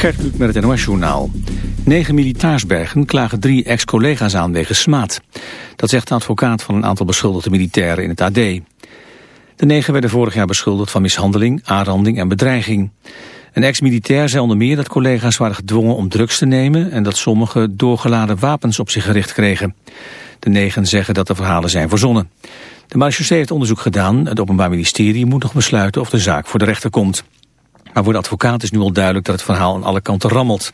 Gert Kluk met het NOS Journaal. Negen militairsbergen klagen drie ex-collega's aan wegens smaad. Dat zegt de advocaat van een aantal beschuldigde militairen in het AD. De negen werden vorig jaar beschuldigd van mishandeling, aanranding en bedreiging. Een ex-militair zei onder meer dat collega's waren gedwongen om drugs te nemen... en dat sommigen doorgeladen wapens op zich gericht kregen. De negen zeggen dat de verhalen zijn verzonnen. De marechaussee heeft onderzoek gedaan. Het Openbaar Ministerie moet nog besluiten of de zaak voor de rechter komt. Maar voor de advocaat is nu al duidelijk dat het verhaal aan alle kanten rammelt.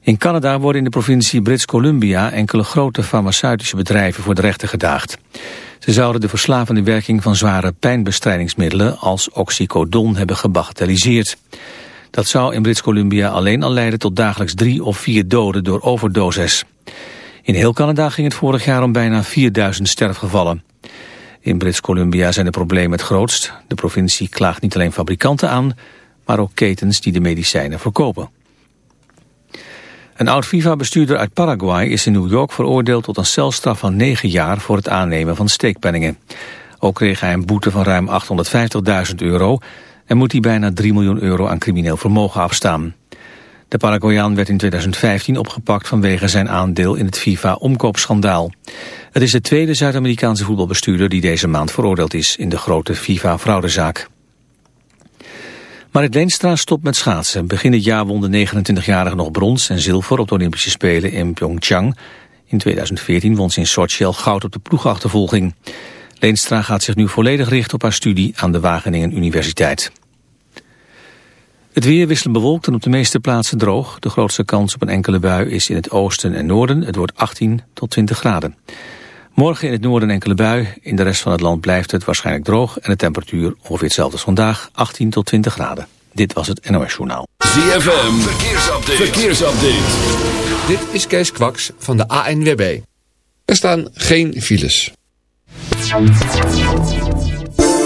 In Canada worden in de provincie Brits Columbia enkele grote farmaceutische bedrijven voor de rechter gedaagd. Ze zouden de verslavende werking van zware pijnbestrijdingsmiddelen als oxycodon hebben gebagatelliseerd. Dat zou in Brits Columbia alleen al leiden tot dagelijks drie of vier doden door overdoses. In heel Canada ging het vorig jaar om bijna 4000 sterfgevallen. In Brits Columbia zijn de problemen het grootst. De provincie klaagt niet alleen fabrikanten aan, maar ook ketens die de medicijnen verkopen. Een oud FIFA-bestuurder uit Paraguay is in New York veroordeeld tot een celstraf van 9 jaar voor het aannemen van steekpenningen. Ook kreeg hij een boete van ruim 850.000 euro en moet hij bijna 3 miljoen euro aan crimineel vermogen afstaan. De Paraguayaan werd in 2015 opgepakt vanwege zijn aandeel in het FIFA-omkoopschandaal. Het is de tweede Zuid-Amerikaanse voetbalbestuurder die deze maand veroordeeld is in de grote FIFA-fraudezaak. Marit Leenstra stopt met schaatsen. Begin dit jaar won de 29-jarige nog brons en zilver op de Olympische Spelen in Pyeongchang. In 2014 won ze in Sochi goud op de ploegachtervolging. Leenstra gaat zich nu volledig richten op haar studie aan de Wageningen Universiteit. Het weer wisselt bewolkt en op de meeste plaatsen droog. De grootste kans op een enkele bui is in het oosten en noorden. Het wordt 18 tot 20 graden. Morgen in het noorden enkele bui. In de rest van het land blijft het waarschijnlijk droog... en de temperatuur ongeveer hetzelfde als vandaag, 18 tot 20 graden. Dit was het NOS Journaal. ZFM, verkeersupdate. verkeersupdate. Dit is Kees Kwaks van de ANWB. Er staan geen files.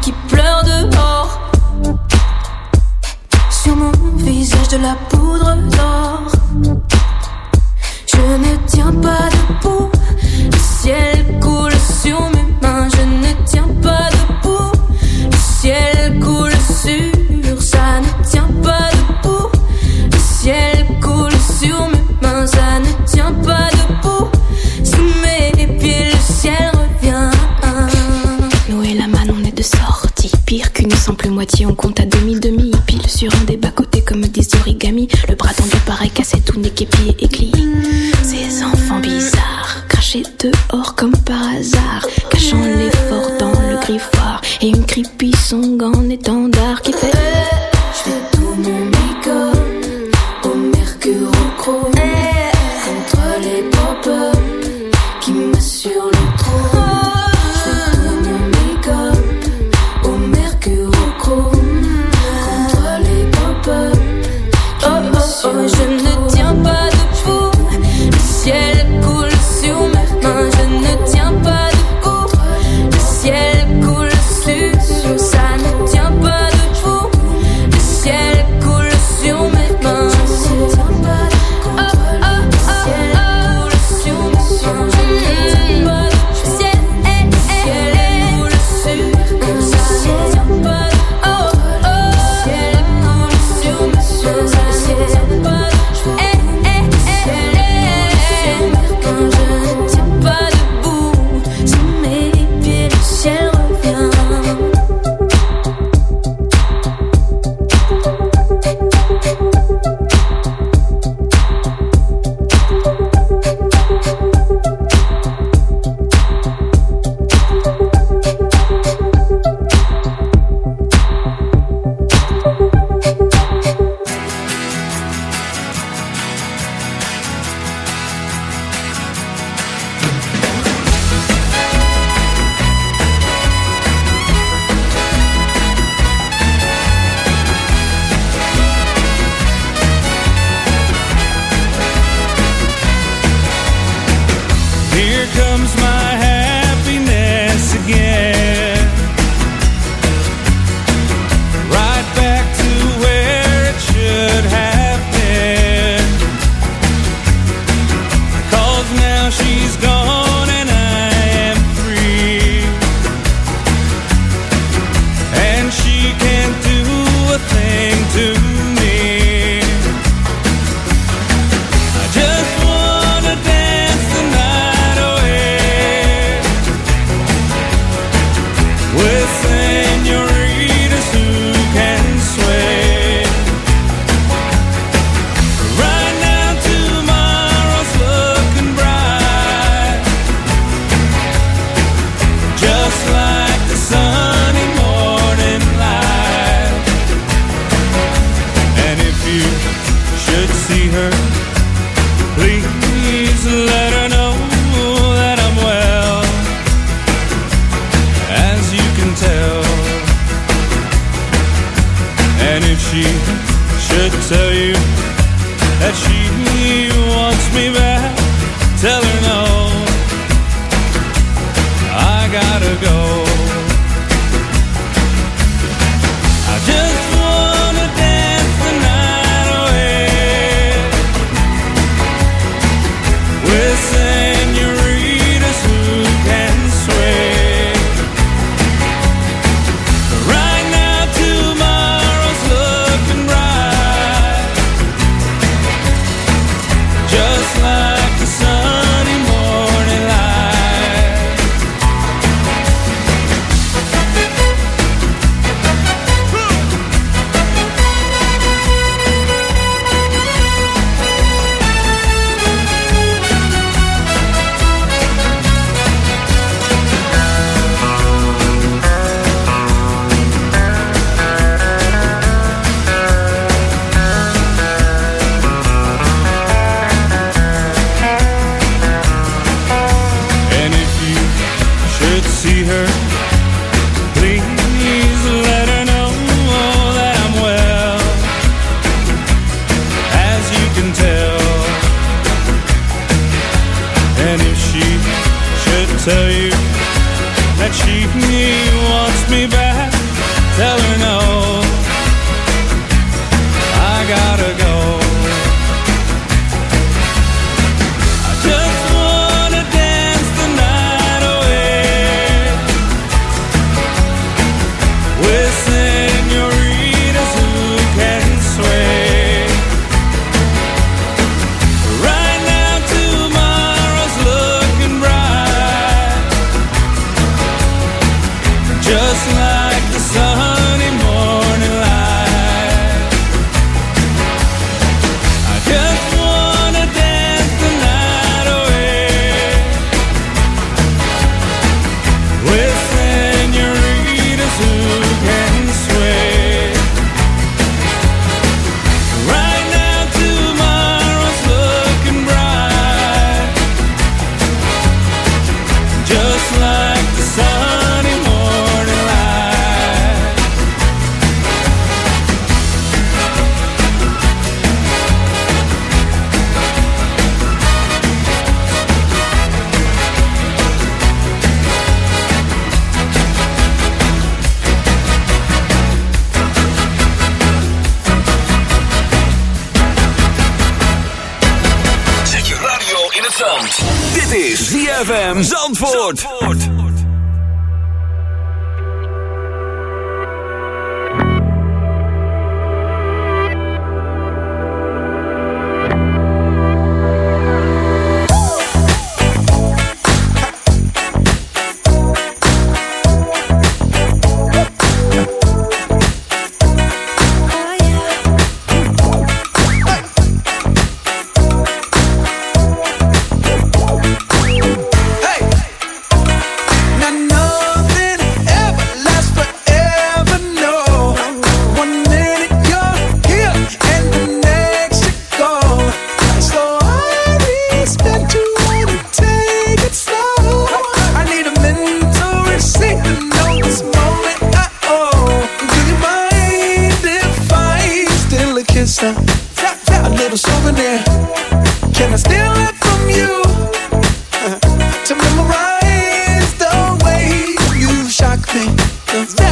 qui pleure dehors. Sur mon visage de la poudre d'or. Je ne tiens pas on compte à demi-demi. Pile sur un des bas-côtés comme des origamis. Le bras tendu pareil, cassé tout niqué, pied et glié. Ces enfants bizarres, crachés dehors comme par hasard. Cachant l'effort dans le griffoir. Et une creepy song en étendard qui fait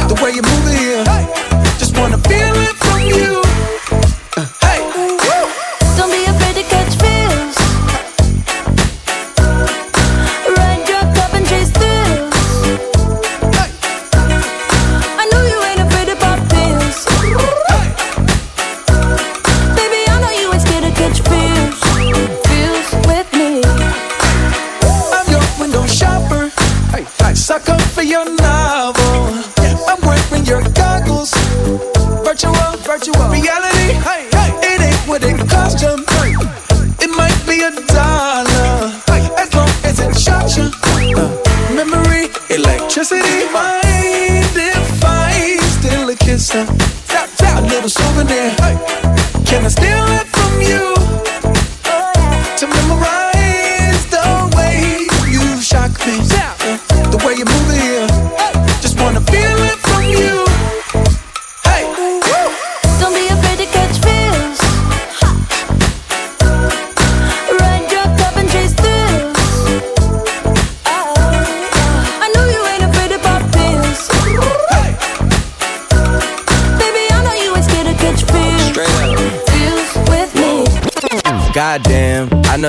the, way you move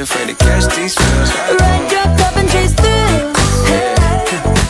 Afraid to catch these feels. Ride your cup and chase thrills.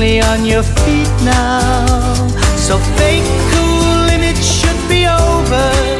Firmly on your feet now. So fake cool it should be over.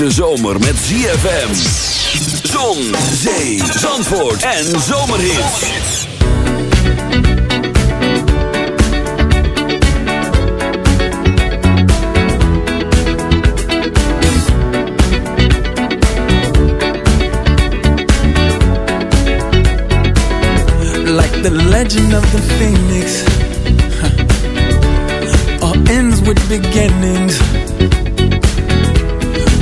hete zomer met ZFM. Zon, zee, zandvoort en zomerhit. Like the legend of the phoenix. All ends with beginnings